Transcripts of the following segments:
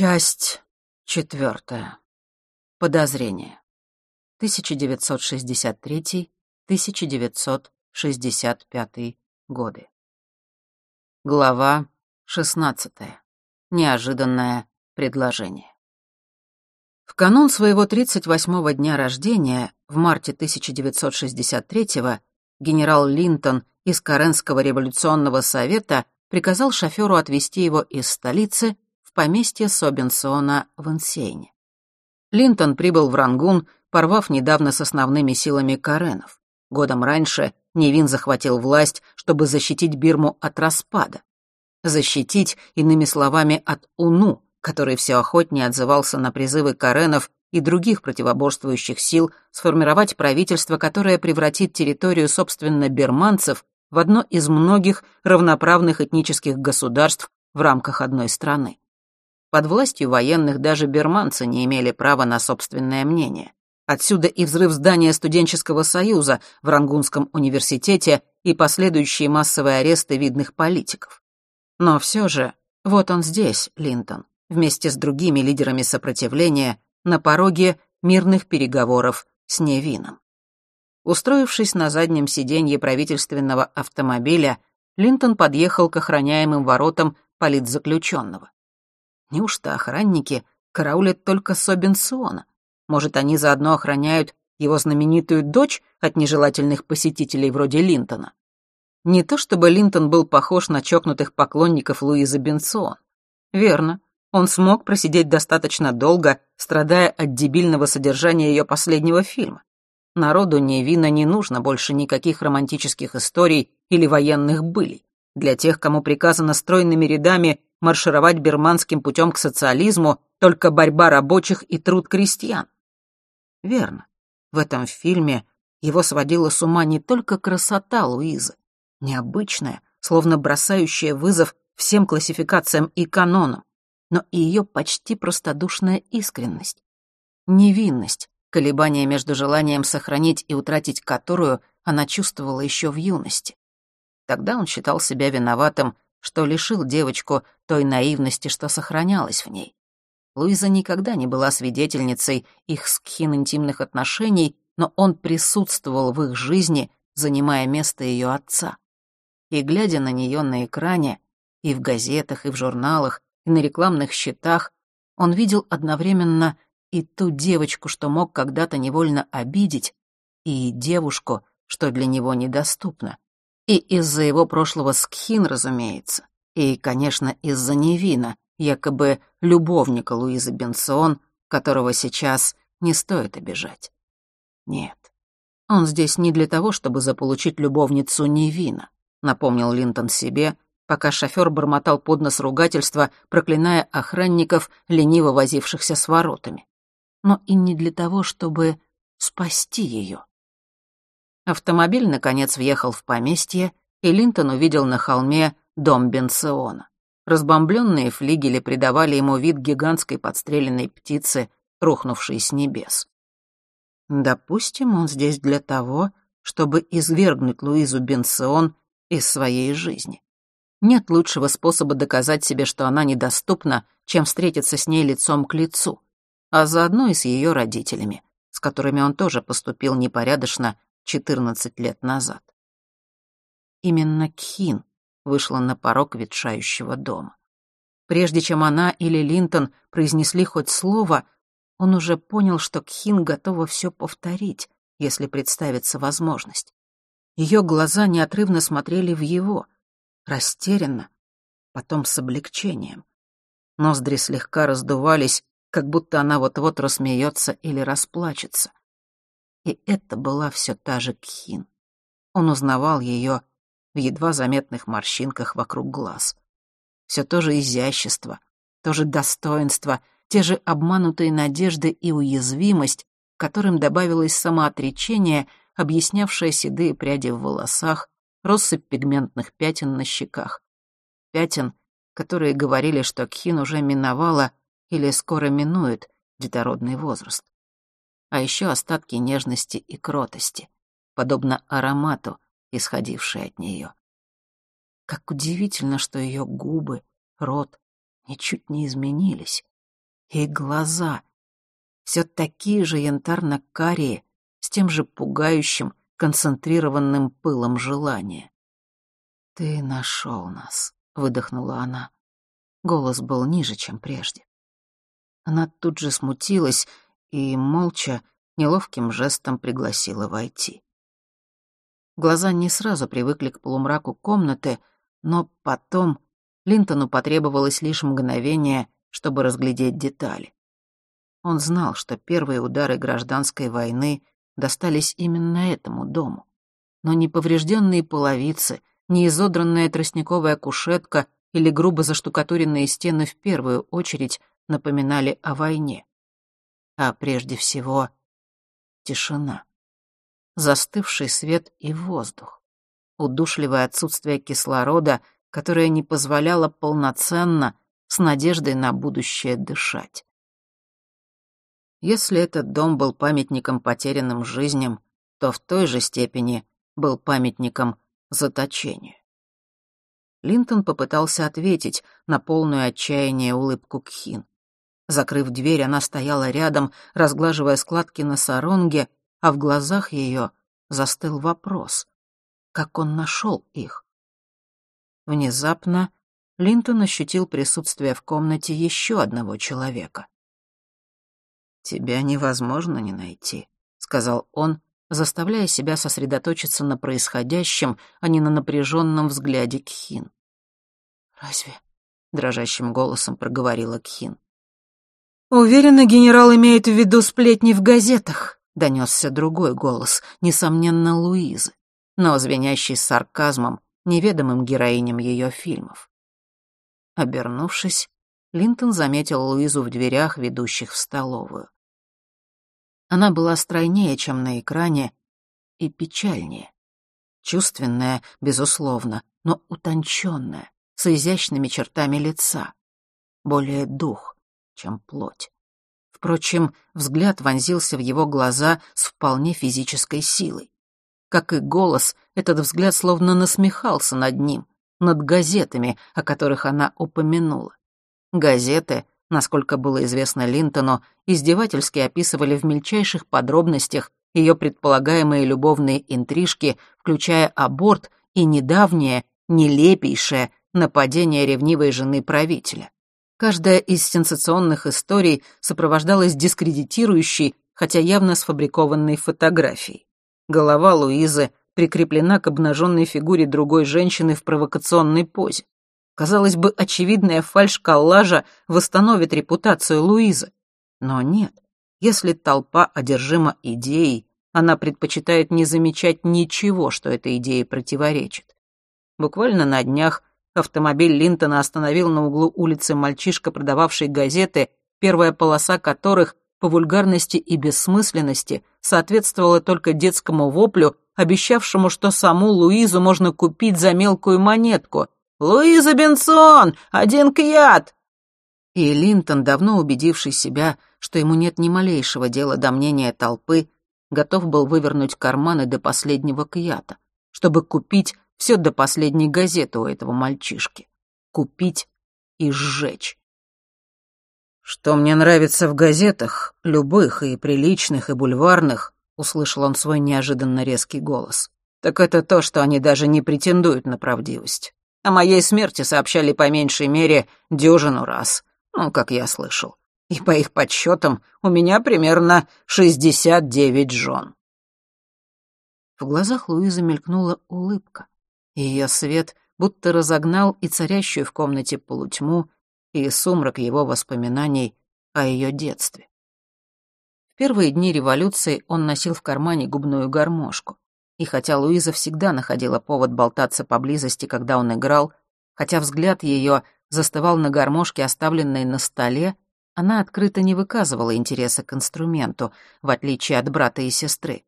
Часть четвертая. Подозрение. 1963-1965 годы. Глава 16. Неожиданное предложение. В канун своего 38-го дня рождения, в марте 1963-го, генерал Линтон из Каренского революционного совета приказал шоферу отвезти его из столицы поместье Собинсона в Инсейне. Линтон прибыл в Рангун, порвав недавно с основными силами Каренов. Годом раньше Невин захватил власть, чтобы защитить Бирму от распада. Защитить, иными словами, от УНУ, который все охотнее отзывался на призывы Каренов и других противоборствующих сил сформировать правительство, которое превратит территорию, собственно, бирманцев в одно из многих равноправных этнических государств в рамках одной страны. Под властью военных даже берманцы не имели права на собственное мнение. Отсюда и взрыв здания студенческого союза в Рангунском университете и последующие массовые аресты видных политиков. Но все же, вот он здесь, Линтон, вместе с другими лидерами сопротивления, на пороге мирных переговоров с Невином. Устроившись на заднем сиденье правительственного автомобиля, Линтон подъехал к охраняемым воротам политзаключенного. Неужто охранники караулят только Собенсона? Может, они заодно охраняют его знаменитую дочь от нежелательных посетителей вроде Линтона? Не то чтобы Линтон был похож на чокнутых поклонников Луизы Бенсон. Верно, он смог просидеть достаточно долго, страдая от дебильного содержания ее последнего фильма. Народу Невина не нужно больше никаких романтических историй или военных былей. Для тех, кому приказано стройными рядами маршировать бирманским путем к социализму только борьба рабочих и труд крестьян. Верно, в этом фильме его сводила с ума не только красота Луизы, необычная, словно бросающая вызов всем классификациям и канонам, но и ее почти простодушная искренность, невинность, колебания между желанием сохранить и утратить которую она чувствовала еще в юности. Тогда он считал себя виноватым что лишил девочку той наивности, что сохранялась в ней. Луиза никогда не была свидетельницей их с Кхин интимных отношений, но он присутствовал в их жизни, занимая место ее отца. И глядя на нее на экране, и в газетах, и в журналах, и на рекламных счетах, он видел одновременно и ту девочку, что мог когда-то невольно обидеть, и девушку, что для него недоступна. И из-за его прошлого с Кхин, разумеется. И, конечно, из-за Невина, якобы любовника Луизы Бенсон, которого сейчас не стоит обижать. Нет, он здесь не для того, чтобы заполучить любовницу Невина, напомнил Линтон себе, пока шофер бормотал под нос ругательства, проклиная охранников, лениво возившихся с воротами. Но и не для того, чтобы спасти ее. Автомобиль, наконец, въехал в поместье, и Линтон увидел на холме дом Бенсиона. Разбомбленные флигели придавали ему вид гигантской подстреленной птицы, рухнувшей с небес. Допустим, он здесь для того, чтобы извергнуть Луизу Бенсион из своей жизни. Нет лучшего способа доказать себе, что она недоступна, чем встретиться с ней лицом к лицу, а заодно и с ее родителями, с которыми он тоже поступил непорядочно 14 лет назад. Именно Кхин вышла на порог ветшающего дома. Прежде чем она или Линтон произнесли хоть слово, он уже понял, что Кхин готова все повторить, если представится возможность. Ее глаза неотрывно смотрели в его, растерянно, потом с облегчением. Ноздри слегка раздувались, как будто она вот-вот рассмеется или расплачется. И это была все та же Кхин. Он узнавал ее в едва заметных морщинках вокруг глаз. Все то же изящество, то же достоинство, те же обманутые надежды и уязвимость, которым добавилось самоотречение, объяснявшее седые пряди в волосах, россыпь пигментных пятен на щеках. Пятен, которые говорили, что Кхин уже миновала или скоро минует детородный возраст а еще остатки нежности и кротости, подобно аромату, исходившей от нее. Как удивительно, что ее губы, рот ничуть не изменились, И глаза. Все такие же янтарно-карие, с тем же пугающим, концентрированным пылом желания. «Ты нашел нас», — выдохнула она. Голос был ниже, чем прежде. Она тут же смутилась и, молча, неловким жестом пригласила войти. Глаза не сразу привыкли к полумраку комнаты, но потом Линтону потребовалось лишь мгновение, чтобы разглядеть детали. Он знал, что первые удары гражданской войны достались именно этому дому. Но ни поврежденные половицы, ни изодранная тростниковая кушетка или грубо заштукатуренные стены в первую очередь напоминали о войне. А прежде всего — тишина. Застывший свет и воздух. Удушливое отсутствие кислорода, которое не позволяло полноценно, с надеждой на будущее дышать. Если этот дом был памятником потерянным жизням, то в той же степени был памятником заточению. Линтон попытался ответить на полную отчаяние улыбку Кхин. Закрыв дверь, она стояла рядом, разглаживая складки на саронге, а в глазах ее застыл вопрос. Как он нашел их? Внезапно Линтон ощутил присутствие в комнате еще одного человека. «Тебя невозможно не найти», — сказал он, заставляя себя сосредоточиться на происходящем, а не на напряженном взгляде Кхин. «Разве?» — дрожащим голосом проговорила Кхин. «Уверена, генерал имеет в виду сплетни в газетах», — донесся другой голос, несомненно, Луизы, но звенящий сарказмом, неведомым героиням ее фильмов. Обернувшись, Линтон заметил Луизу в дверях, ведущих в столовую. Она была стройнее, чем на экране, и печальнее. Чувственная, безусловно, но утонченная, с изящными чертами лица. Более дух, чем плоть. Впрочем, взгляд вонзился в его глаза с вполне физической силой. Как и голос, этот взгляд словно насмехался над ним, над газетами, о которых она упомянула. Газеты, насколько было известно Линтону, издевательски описывали в мельчайших подробностях ее предполагаемые любовные интрижки, включая аборт и недавнее, нелепейшее нападение ревнивой жены правителя. Каждая из сенсационных историй сопровождалась дискредитирующей, хотя явно сфабрикованной фотографией. Голова Луизы прикреплена к обнаженной фигуре другой женщины в провокационной позе. Казалось бы, очевидная фальшь коллажа восстановит репутацию Луизы. Но нет. Если толпа одержима идеей, она предпочитает не замечать ничего, что этой идее противоречит. Буквально на днях автомобиль Линтона остановил на углу улицы мальчишка, продававший газеты, первая полоса которых по вульгарности и бессмысленности соответствовала только детскому воплю, обещавшему, что саму Луизу можно купить за мелкую монетку — «Луиза Бенсон! Один кьят!» И Линтон, давно убедивший себя, что ему нет ни малейшего дела до мнения толпы, готов был вывернуть карманы до последнего кьята, чтобы купить все до последней газеты у этого мальчишки. Купить и сжечь. «Что мне нравится в газетах, любых и приличных, и бульварных», — услышал он свой неожиданно резкий голос, «так это то, что они даже не претендуют на правдивость. О моей смерти сообщали по меньшей мере дюжину раз, ну, как я слышал. И по их подсчетам у меня примерно шестьдесят девять жен. В глазах Луизы мелькнула улыбка. Ее свет будто разогнал и царящую в комнате полутьму, и сумрак его воспоминаний о ее детстве. В первые дни революции он носил в кармане губную гармошку. И хотя Луиза всегда находила повод болтаться поблизости, когда он играл, хотя взгляд ее застывал на гармошке, оставленной на столе, она открыто не выказывала интереса к инструменту, в отличие от брата и сестры.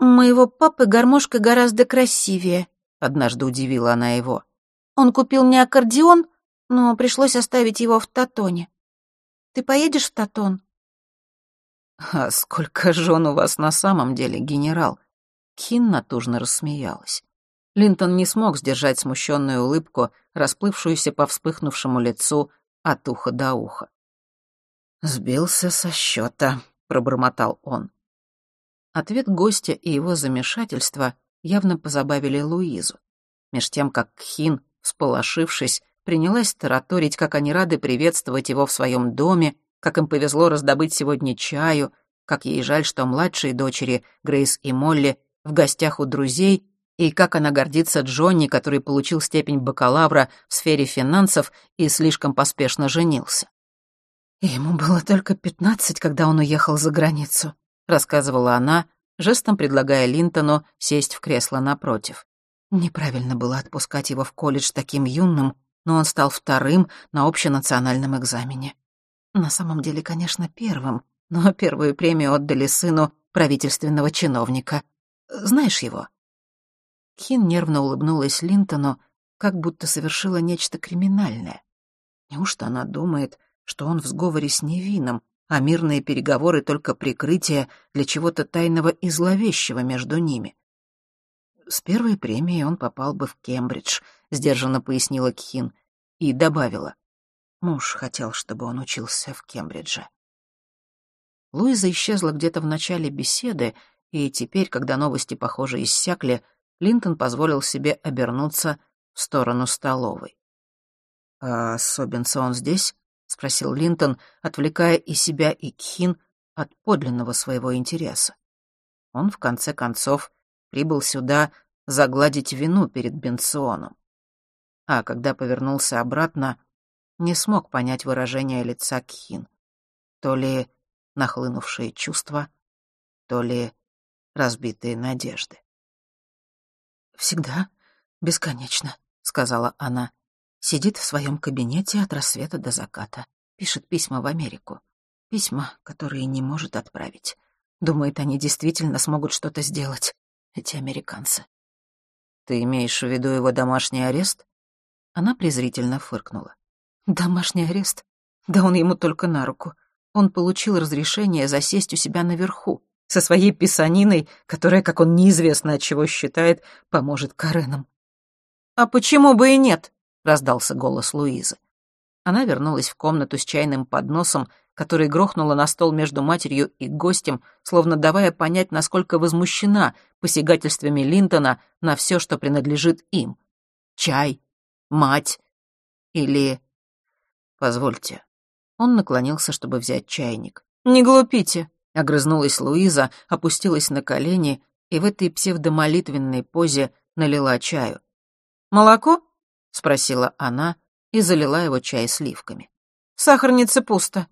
«У моего папы гармошка гораздо красивее», — однажды удивила она его. «Он купил мне аккордеон, но пришлось оставить его в Татоне. Ты поедешь в Татон?» «А сколько жен у вас на самом деле, генерал?» Кин натужно рассмеялась. Линтон не смог сдержать смущенную улыбку, расплывшуюся по вспыхнувшему лицу от уха до уха. «Сбился со счета», — пробормотал он. Ответ гостя и его замешательство явно позабавили Луизу. Меж тем, как Кхин, всполошившись, принялась тараторить, как они рады приветствовать его в своем доме, как им повезло раздобыть сегодня чаю, как ей жаль, что младшие дочери, Грейс и Молли, в гостях у друзей, и как она гордится Джонни, который получил степень бакалавра в сфере финансов и слишком поспешно женился. «Ему было только пятнадцать, когда он уехал за границу», — рассказывала она, жестом предлагая Линтону сесть в кресло напротив. Неправильно было отпускать его в колледж таким юным, но он стал вторым на общенациональном экзамене. На самом деле, конечно, первым, но первую премию отдали сыну правительственного чиновника. Знаешь его?» Хин нервно улыбнулась Линтону, как будто совершила нечто криминальное. Неужто она думает, что он в сговоре с невинным, а мирные переговоры — только прикрытие для чего-то тайного и зловещего между ними? С первой премией он попал бы в Кембридж, — сдержанно пояснила Кхин, и добавила. Муж хотел, чтобы он учился в Кембридже. Луиза исчезла где-то в начале беседы, и теперь, когда новости, похоже, иссякли, Линтон позволил себе обернуться в сторону столовой. «А Собинса он здесь?» — спросил Линтон, отвлекая и себя, и Кхин от подлинного своего интереса. Он, в конце концов, прибыл сюда загладить вину перед Бенционом. А когда повернулся обратно, не смог понять выражение лица Кхин. То ли нахлынувшие чувства, то ли разбитые надежды. «Всегда бесконечно», — сказала она. Сидит в своем кабинете от рассвета до заката. Пишет письма в Америку. Письма, которые не может отправить. Думает, они действительно смогут что-то сделать, эти американцы. «Ты имеешь в виду его домашний арест?» Она презрительно фыркнула. Домашний арест? Да он ему только на руку. Он получил разрешение засесть у себя наверху, со своей писаниной, которая, как он неизвестно от чего считает, поможет Каренам. «А почему бы и нет?» — раздался голос Луизы. Она вернулась в комнату с чайным подносом, который грохнула на стол между матерью и гостем, словно давая понять, насколько возмущена посягательствами Линтона на все, что принадлежит им. Чай, мать или «Позвольте». Он наклонился, чтобы взять чайник. «Не глупите», — огрызнулась Луиза, опустилась на колени и в этой псевдомолитвенной позе налила чаю. «Молоко?» — спросила она и залила его чай сливками. «В сахарнице пусто».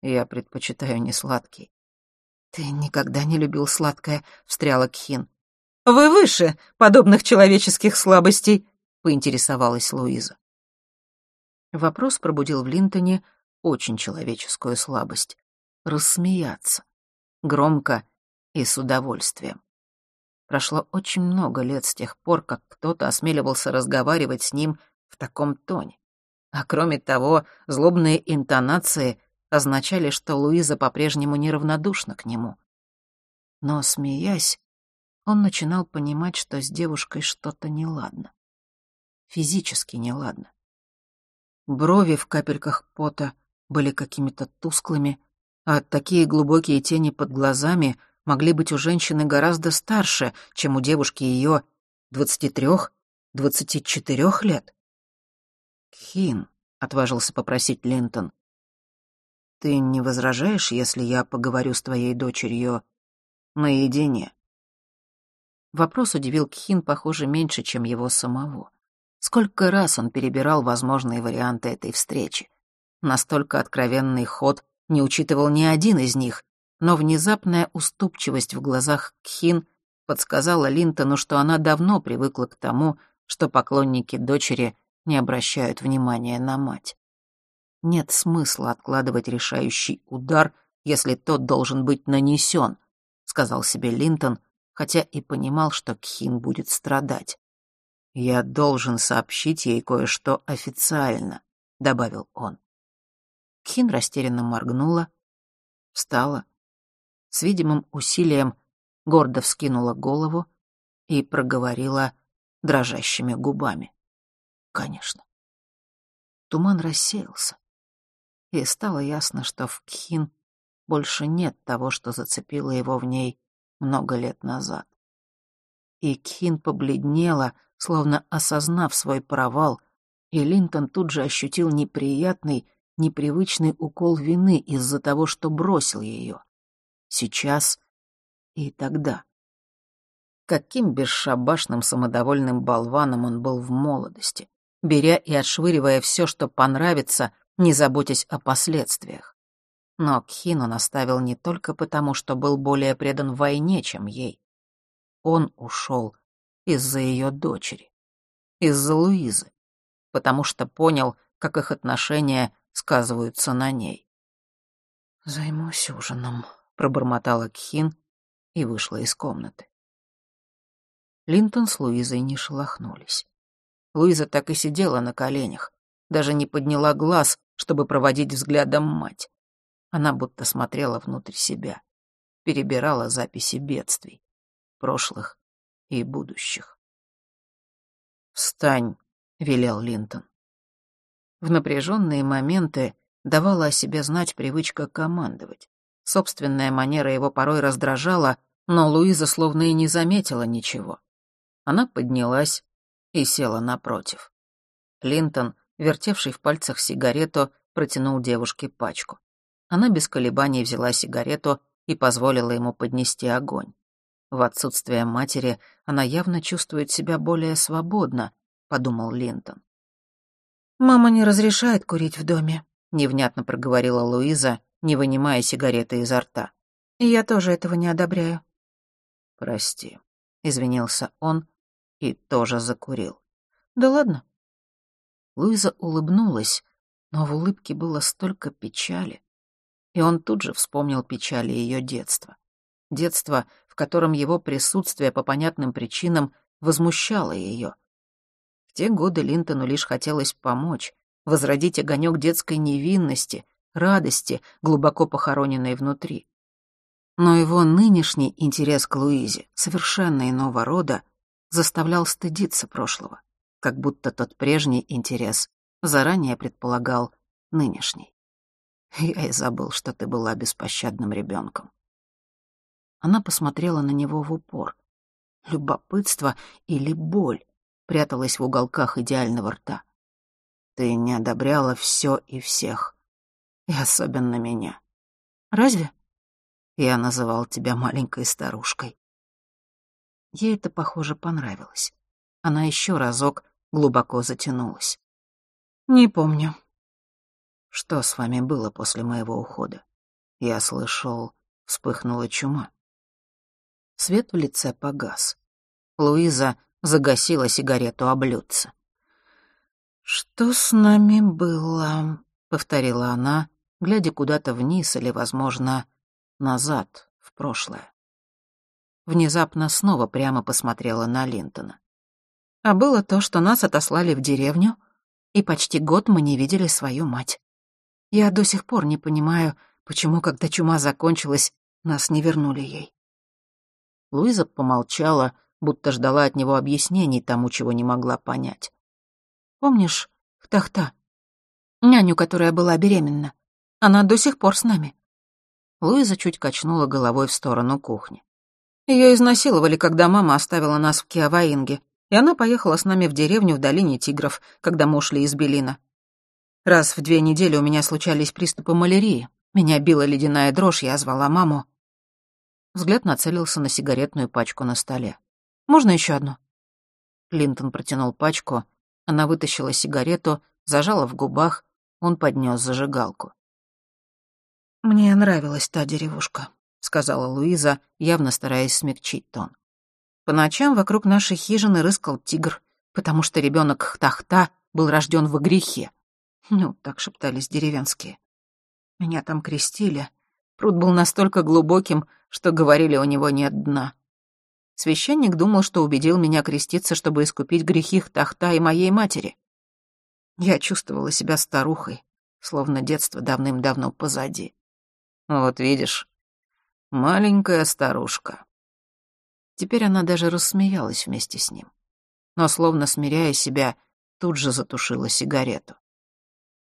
«Я предпочитаю не сладкий». «Ты никогда не любил сладкое», — встряла Кхин. «Вы выше подобных человеческих слабостей», — поинтересовалась Луиза. Вопрос пробудил в Линтоне очень человеческую слабость — рассмеяться. Громко и с удовольствием. Прошло очень много лет с тех пор, как кто-то осмеливался разговаривать с ним в таком тоне. А кроме того, злобные интонации означали, что Луиза по-прежнему неравнодушна к нему. Но, смеясь, он начинал понимать, что с девушкой что-то неладно. Физически неладно. Брови в капельках пота были какими-то тусклыми, а такие глубокие тени под глазами могли быть у женщины гораздо старше, чем у девушки ее двадцати трех, двадцати четырех лет. «Хин», — отважился попросить Линтон, — «ты не возражаешь, если я поговорю с твоей дочерью наедине?» Вопрос удивил Кхин, похоже, меньше, чем его самого. Сколько раз он перебирал возможные варианты этой встречи. Настолько откровенный ход не учитывал ни один из них, но внезапная уступчивость в глазах Кхин подсказала Линтону, что она давно привыкла к тому, что поклонники дочери не обращают внимания на мать. Нет смысла откладывать решающий удар, если тот должен быть нанесен, сказал себе Линтон, хотя и понимал, что Кхин будет страдать. «Я должен сообщить ей кое-что официально», — добавил он. Кхин растерянно моргнула, встала, с видимым усилием гордо вскинула голову и проговорила дрожащими губами. «Конечно». Туман рассеялся. и стало ясно, что в Кхин больше нет того, что зацепило его в ней много лет назад. И Кхин побледнела, словно осознав свой провал, и Линтон тут же ощутил неприятный, непривычный укол вины из-за того, что бросил ее. Сейчас и тогда. Каким бесшабашным самодовольным болваном он был в молодости, беря и отшвыривая все, что понравится, не заботясь о последствиях. Но Кхину наставил не только потому, что был более предан войне, чем ей. Он ушел из-за ее дочери, из-за Луизы, потому что понял, как их отношения сказываются на ней. «Займусь ужином», — пробормотала Кхин и вышла из комнаты. Линтон с Луизой не шелохнулись. Луиза так и сидела на коленях, даже не подняла глаз, чтобы проводить взглядом мать. Она будто смотрела внутрь себя, перебирала записи бедствий, прошлых и будущих. «Встань», — велел Линтон. В напряженные моменты давала о себе знать привычка командовать. Собственная манера его порой раздражала, но Луиза словно и не заметила ничего. Она поднялась и села напротив. Линтон вертевший в пальцах сигарету, протянул девушке пачку. Она без колебаний взяла сигарету и позволила ему поднести огонь. В отсутствие матери она явно чувствует себя более свободно, подумал Линтон. Мама не разрешает курить в доме, невнятно проговорила Луиза, не вынимая сигареты изо рта. И я тоже этого не одобряю. Прости, извинился он и тоже закурил. Да ладно, Луиза улыбнулась, но в улыбке было столько печали. И он тут же вспомнил печали ее детства. Детство, в котором его присутствие по понятным причинам возмущало ее. В те годы Линтону лишь хотелось помочь, возродить огонек детской невинности, радости, глубоко похороненной внутри. Но его нынешний интерес к Луизе, совершенно иного рода, заставлял стыдиться прошлого как будто тот прежний интерес заранее предполагал нынешний. Я и забыл, что ты была беспощадным ребенком. Она посмотрела на него в упор. Любопытство или боль пряталась в уголках идеального рта. Ты не одобряла все и всех, и особенно меня. Разве? Я называл тебя маленькой старушкой. Ей это, похоже, понравилось. Она еще разок глубоко затянулась. «Не помню». «Что с вами было после моего ухода? Я слышал, вспыхнула чума». Свет в лице погас. Луиза загасила сигарету о блюдце. «Что с нами было?» — повторила она, глядя куда-то вниз или, возможно, назад, в прошлое. Внезапно снова прямо посмотрела на Линтона. А было то, что нас отослали в деревню, и почти год мы не видели свою мать. Я до сих пор не понимаю, почему, когда чума закончилась, нас не вернули ей. Луиза помолчала, будто ждала от него объяснений тому, чего не могла понять. «Помнишь Хтахта? Няню, которая была беременна? Она до сих пор с нами». Луиза чуть качнула головой в сторону кухни. Ее изнасиловали, когда мама оставила нас в Киаваинге и она поехала с нами в деревню в долине тигров, когда мы ушли из Белина. Раз в две недели у меня случались приступы малярии. Меня била ледяная дрожь, я звала маму. Взгляд нацелился на сигаретную пачку на столе. «Можно еще одну?» Линтон протянул пачку, она вытащила сигарету, зажала в губах, он поднес зажигалку. «Мне нравилась та деревушка», — сказала Луиза, явно стараясь смягчить тон. По ночам вокруг нашей хижины рыскал тигр, потому что ребенок Хтахта был рожден в грехе. Ну, так шептались деревенские. Меня там крестили. Пруд был настолько глубоким, что говорили, у него нет дна. Священник думал, что убедил меня креститься, чтобы искупить грехи Хтахта и моей матери. Я чувствовала себя старухой, словно детство давным-давно позади. Вот видишь, маленькая старушка. Теперь она даже рассмеялась вместе с ним. Но, словно смиряя себя, тут же затушила сигарету.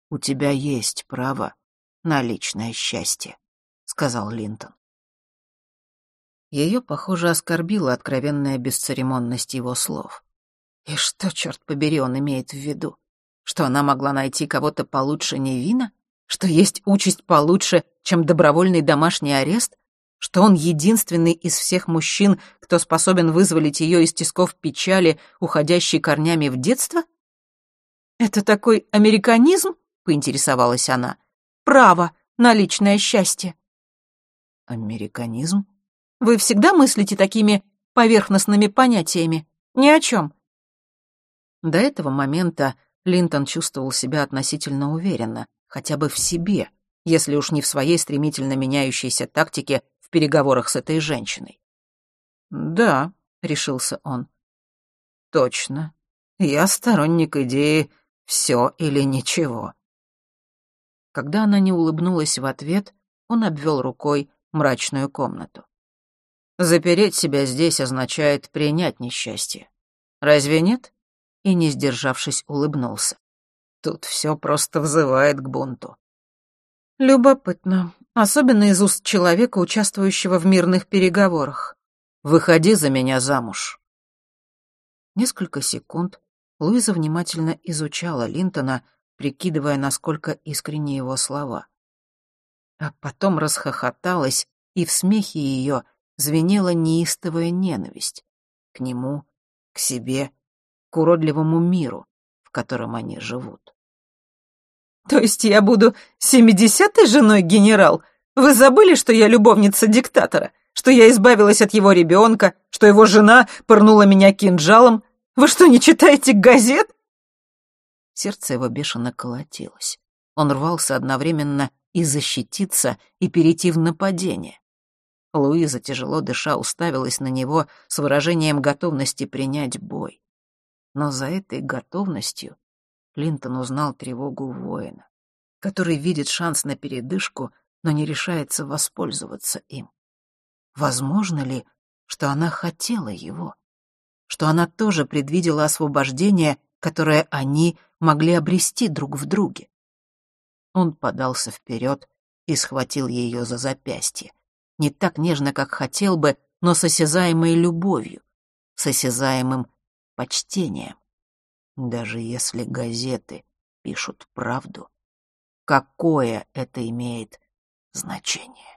«У тебя есть право на личное счастье», — сказал Линтон. Ее, похоже, оскорбила откровенная бесцеремонность его слов. И что, черт побери, он имеет в виду? Что она могла найти кого-то получше Невина? Что есть участь получше, чем добровольный домашний арест? Что он единственный из всех мужчин, кто способен вызволить ее из тисков печали, уходящей корнями в детство? «Это такой американизм?» — поинтересовалась она. «Право на личное счастье». «Американизм?» «Вы всегда мыслите такими поверхностными понятиями? Ни о чем». До этого момента Линтон чувствовал себя относительно уверенно, хотя бы в себе, если уж не в своей стремительно меняющейся тактике в переговорах с этой женщиной. «Да», — решился он. «Точно. Я сторонник идеи «все или ничего». Когда она не улыбнулась в ответ, он обвел рукой мрачную комнату. «Запереть себя здесь означает принять несчастье. Разве нет?» И, не сдержавшись, улыбнулся. Тут все просто взывает к бунту. Любопытно, особенно из уст человека, участвующего в мирных переговорах. «Выходи за меня замуж». Несколько секунд Луиза внимательно изучала Линтона, прикидывая, насколько искренни его слова. А потом расхохоталась, и в смехе ее звенела неистовая ненависть к нему, к себе, к уродливому миру, в котором они живут. «То есть я буду семидесятой женой, генерал? Вы забыли, что я любовница диктатора? Что я избавилась от его ребенка? Что его жена пырнула меня кинжалом? Вы что, не читаете газет?» Сердце его бешено колотилось. Он рвался одновременно и защититься, и перейти в нападение. Луиза, тяжело дыша, уставилась на него с выражением готовности принять бой. Но за этой готовностью Линтон узнал тревогу воина, который видит шанс на передышку, но не решается воспользоваться им. Возможно ли, что она хотела его? Что она тоже предвидела освобождение, которое они могли обрести друг в друге? Он подался вперед и схватил ее за запястье. Не так нежно, как хотел бы, но с осязаемой любовью, с осязаемым почтением. Даже если газеты пишут правду, какое это имеет значение?